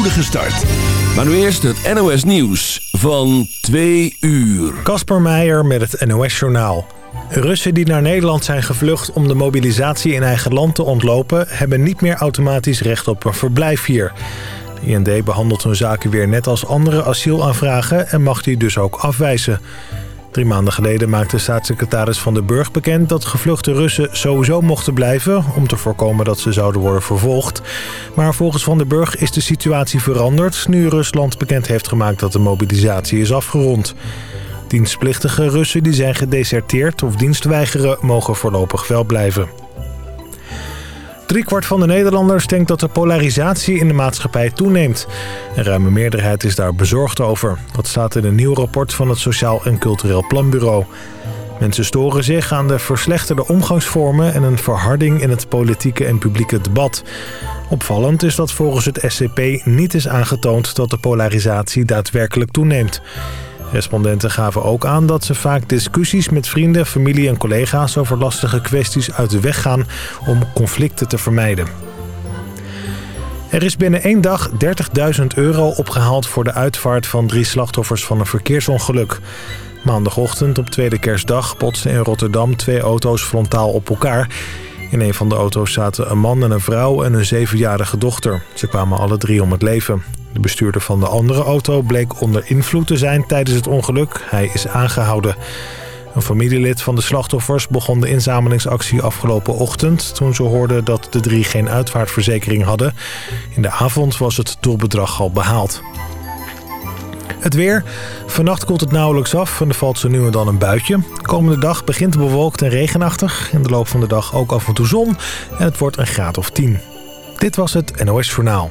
spoedige start. Maar nu eerst het NOS Nieuws van 2 uur. Kasper Meijer met het NOS Journaal. Russen die naar Nederland zijn gevlucht om de mobilisatie in eigen land te ontlopen... hebben niet meer automatisch recht op een verblijf hier. De IND behandelt hun zaken weer net als andere asielaanvragen... en mag die dus ook afwijzen. Drie maanden geleden maakte staatssecretaris Van den Burg bekend... dat gevluchte Russen sowieso mochten blijven... om te voorkomen dat ze zouden worden vervolgd. Maar volgens Van den Burg is de situatie veranderd... nu Rusland bekend heeft gemaakt dat de mobilisatie is afgerond. Dienstplichtige Russen die zijn gedeserteerd of dienst weigeren... mogen voorlopig wel blijven. Driekwart van de Nederlanders denkt dat de polarisatie in de maatschappij toeneemt. Een ruime meerderheid is daar bezorgd over. Dat staat in een nieuw rapport van het Sociaal en Cultureel Planbureau. Mensen storen zich aan de verslechterde omgangsvormen... en een verharding in het politieke en publieke debat. Opvallend is dat volgens het SCP niet is aangetoond... dat de polarisatie daadwerkelijk toeneemt. Respondenten gaven ook aan dat ze vaak discussies met vrienden, familie en collega's over lastige kwesties uit de weg gaan om conflicten te vermijden. Er is binnen één dag 30.000 euro opgehaald voor de uitvaart van drie slachtoffers van een verkeersongeluk. Maandagochtend op tweede kerstdag botsten in Rotterdam twee auto's frontaal op elkaar. In een van de auto's zaten een man en een vrouw en een zevenjarige dochter. Ze kwamen alle drie om het leven. De bestuurder van de andere auto bleek onder invloed te zijn tijdens het ongeluk. Hij is aangehouden. Een familielid van de slachtoffers begon de inzamelingsactie afgelopen ochtend... toen ze hoorden dat de drie geen uitvaartverzekering hadden. In de avond was het doelbedrag al behaald. Het weer. Vannacht koelt het nauwelijks af en er valt zo nu en dan een buitje. Komende dag begint bewolkt en regenachtig. In de loop van de dag ook af en toe zon en het wordt een graad of 10. Dit was het NOS Journaal.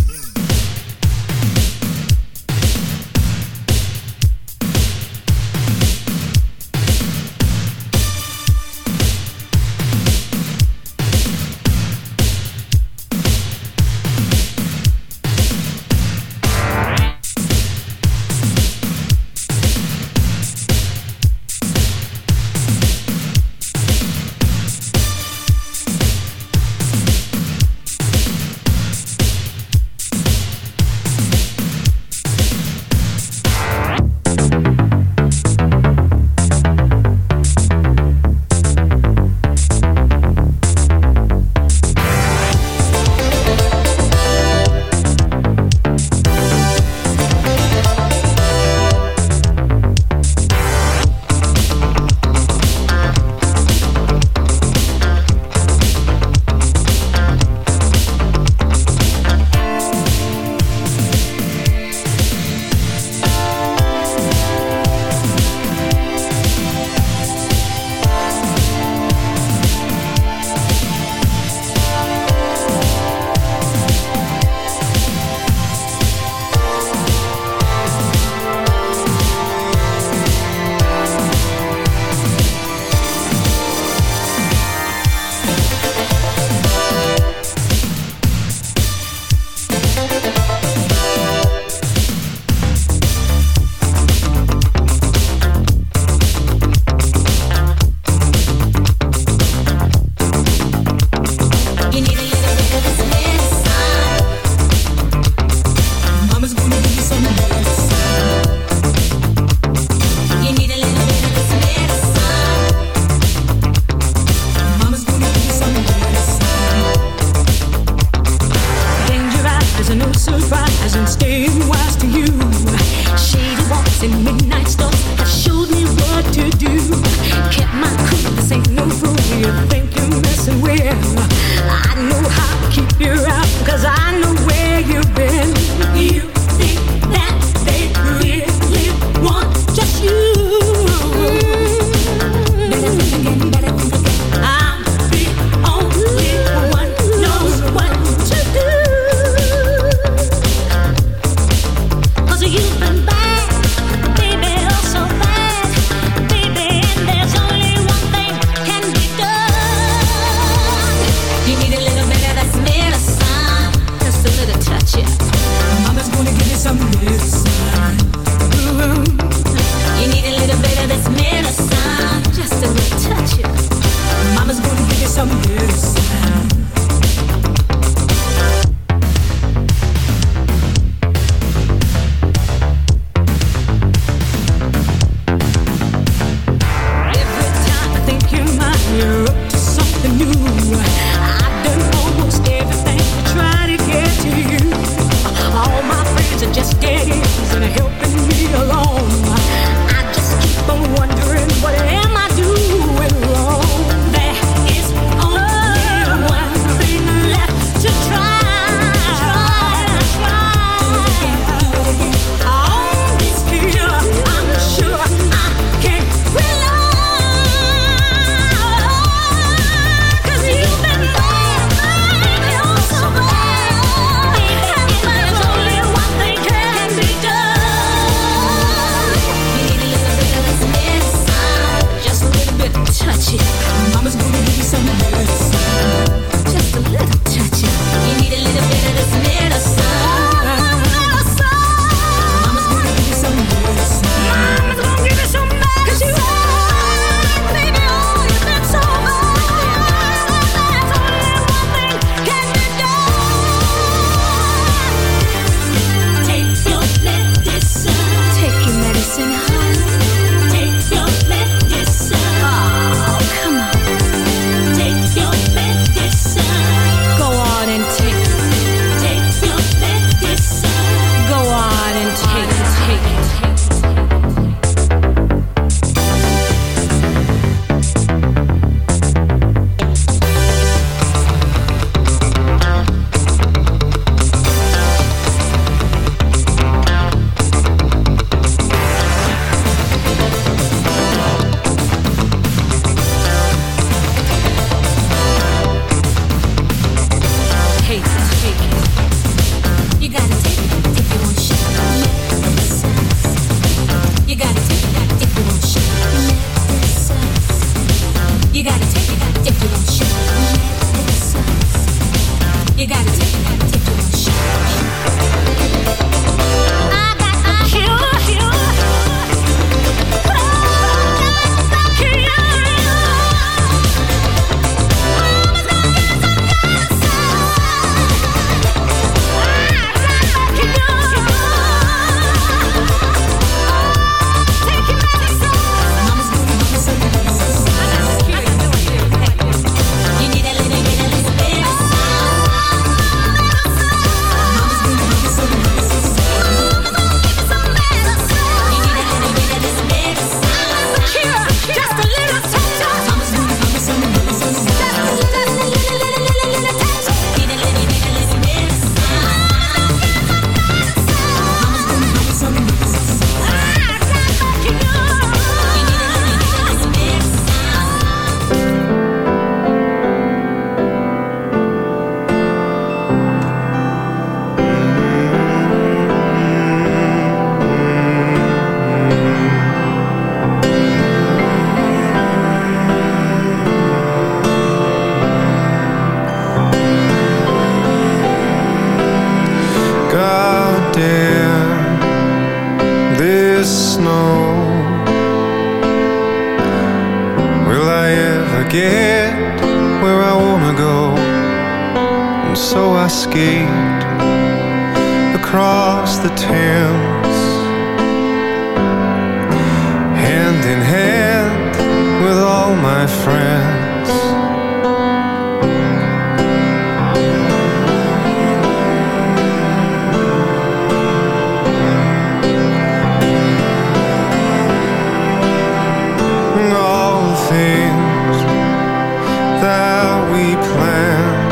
that we planned.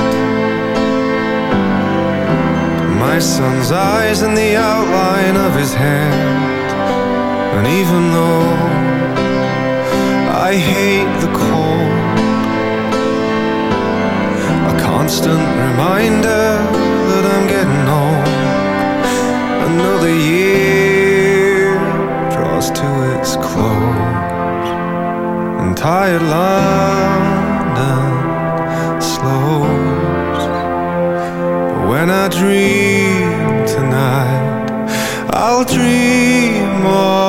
My son's eyes and the outline of his hand. And even though I hate the cold A constant reminder that I'm getting old. Another year draws to its close. And tired love and. But when I dream tonight, I'll dream of.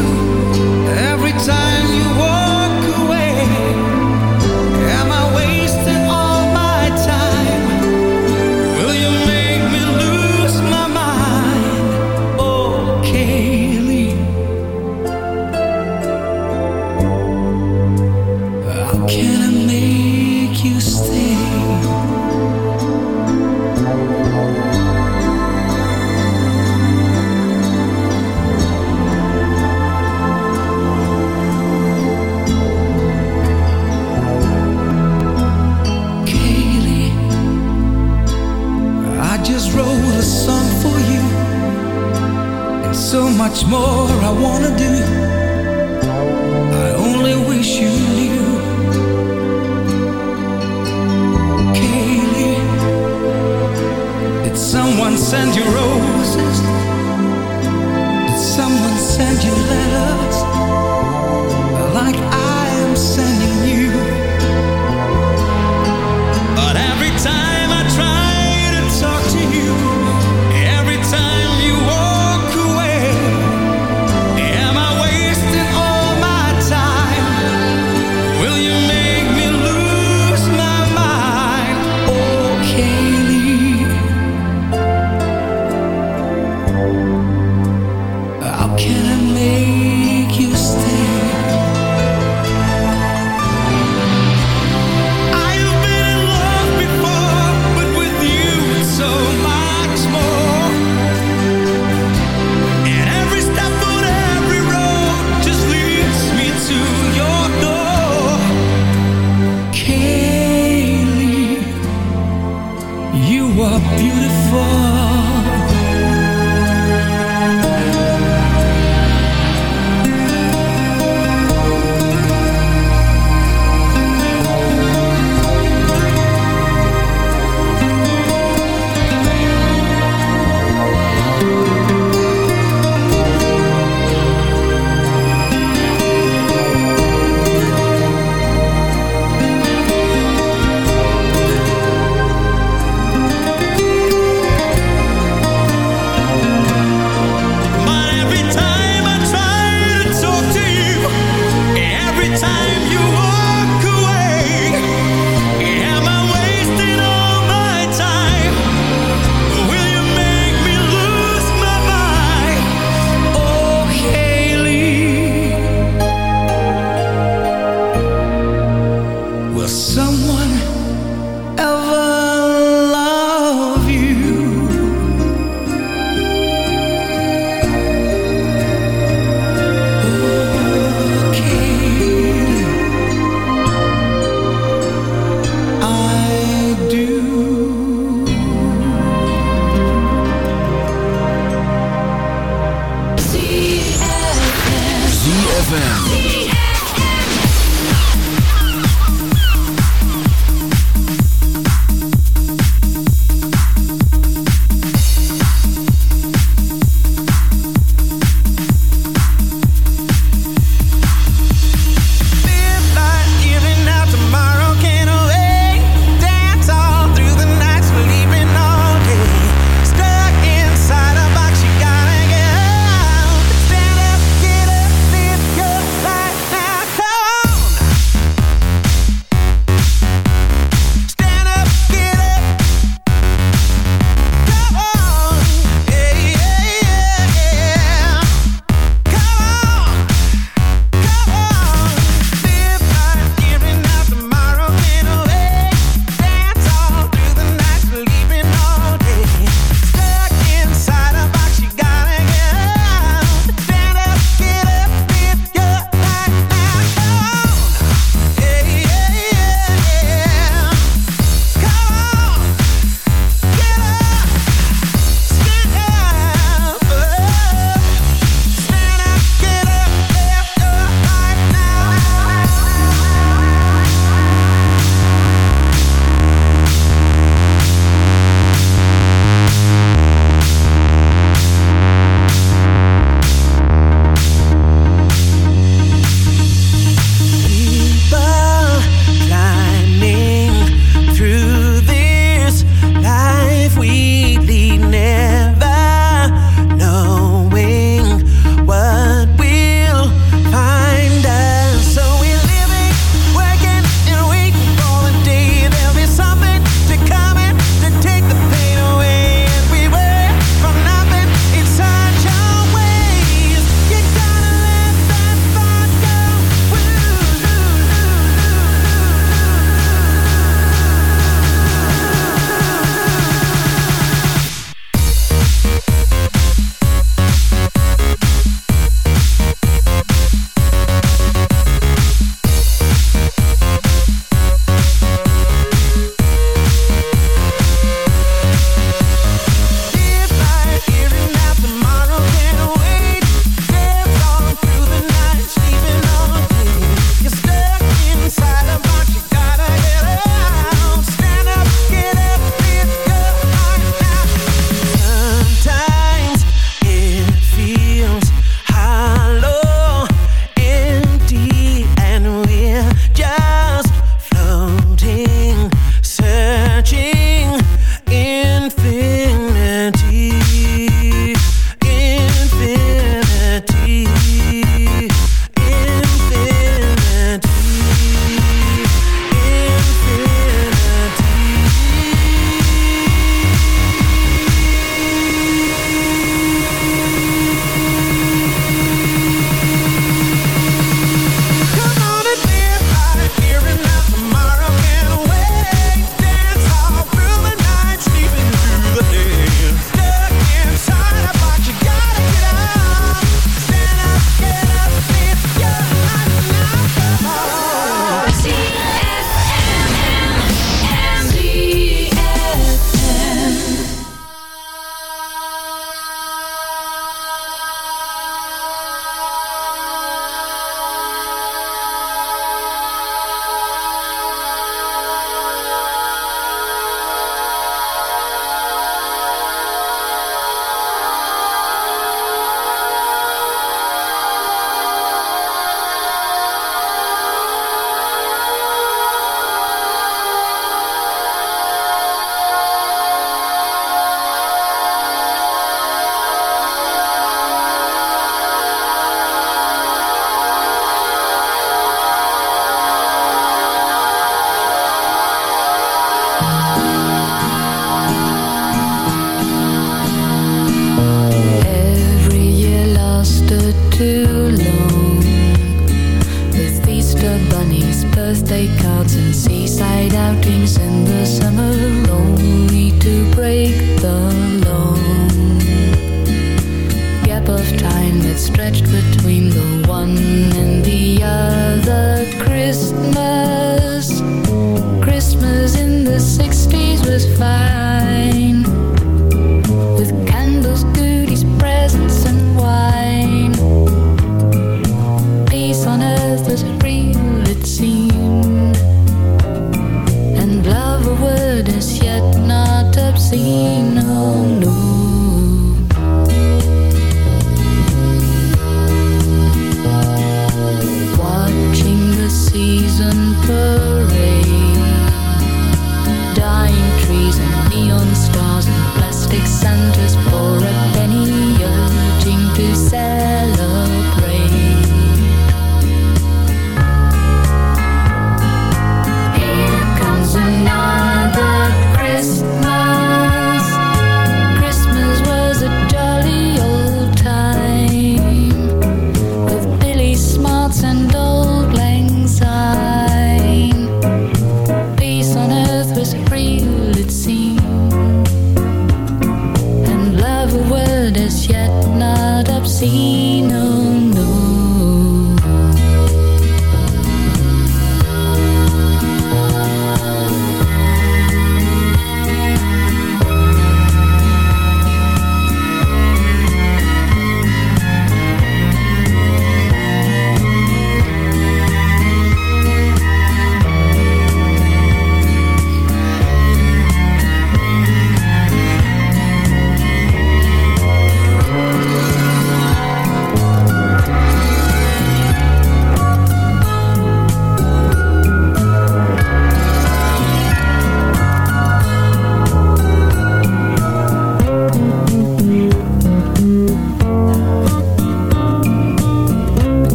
much more.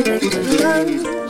Love.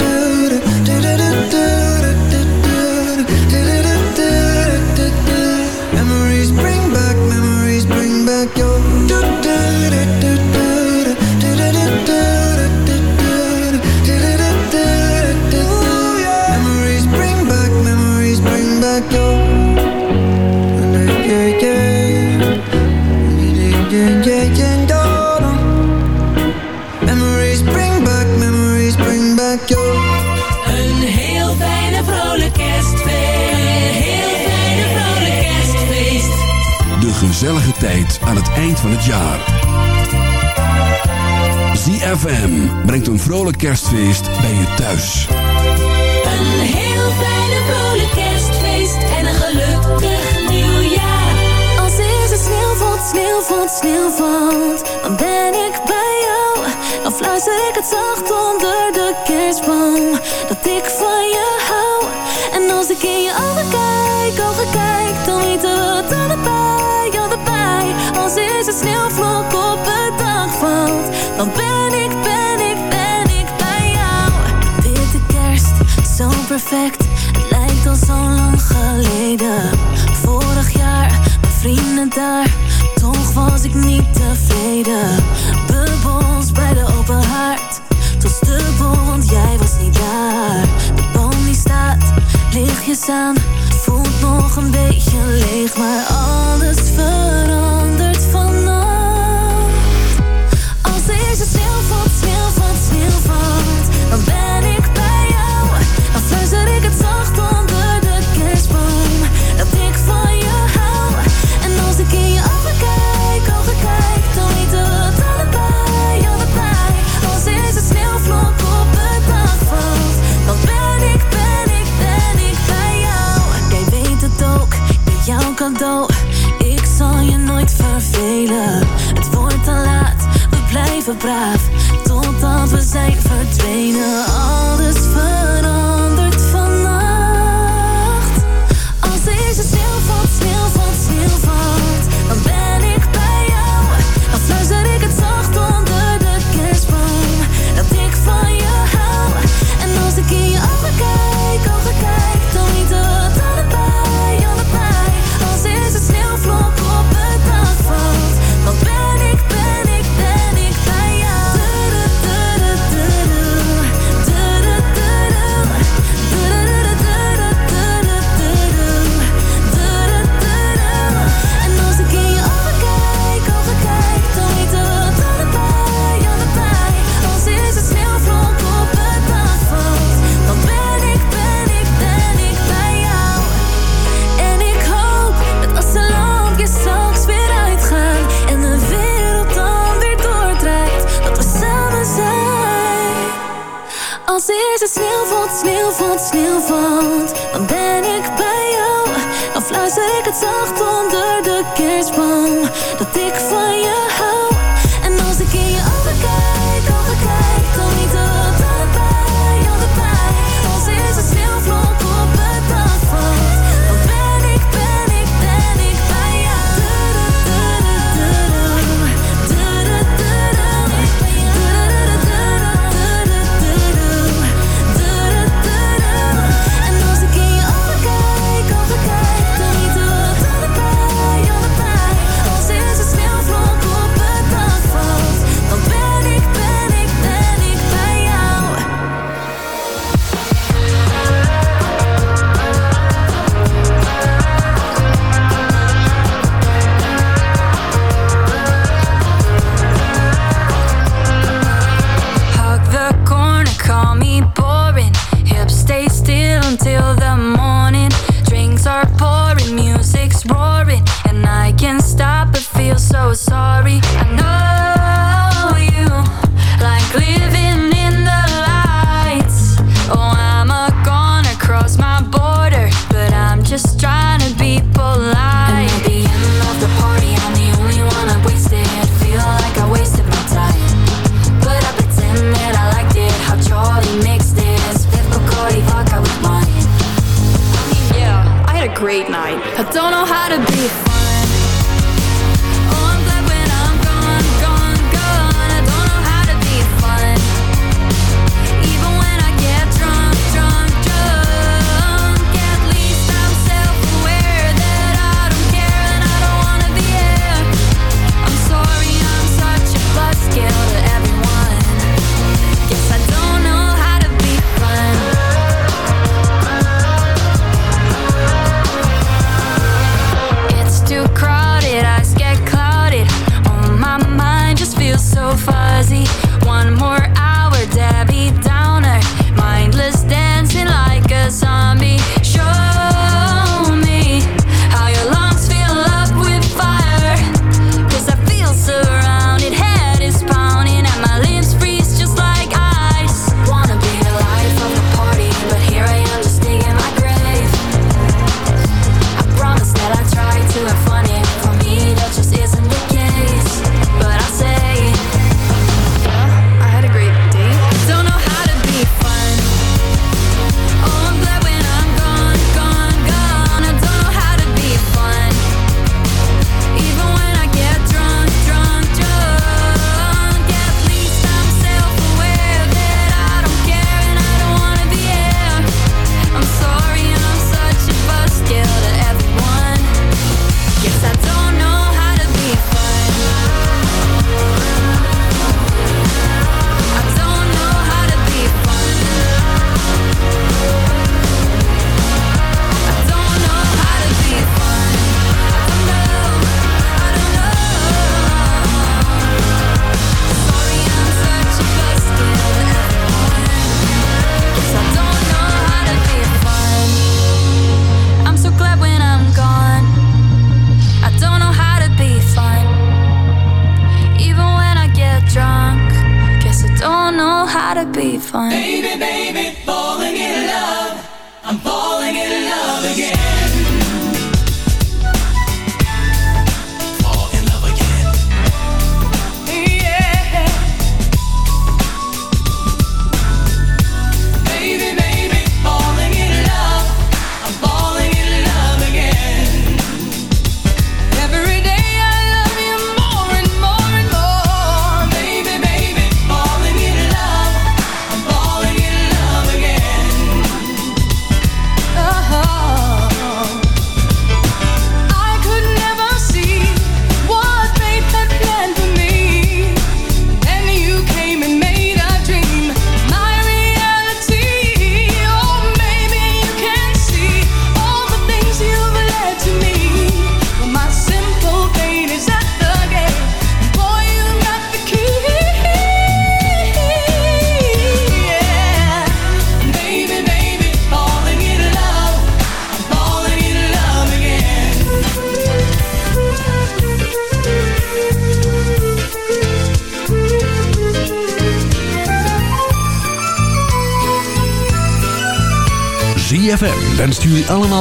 gezellige tijd aan het eind van het jaar. ZFM brengt een vrolijk kerstfeest bij je thuis. Een heel fijne vrolijk kerstfeest. En een gelukkig nieuwjaar. Als deze sneeuw valt, sneeuw valt, sneeuw valt Dan ben ik bij jou Dan fluister ik het zacht onder de kerstboom Dat ik van sneeuwvlok op het dak valt Dan ben ik, ben ik, ben ik bij jou. Witte kerst, zo perfect. Het lijkt al zo lang geleden. Vorig jaar, mijn vrienden daar. Toch was ik niet tevreden. Bubbels bij de open haard. Tot dubbel, want jij was niet daar. De boom die staat, lichtjes aan nog een beetje leeg Maar alles verandert vannacht. Als deze sneeuw valt, sneeuw valt, sneeuw valt Dan ben ik Praat.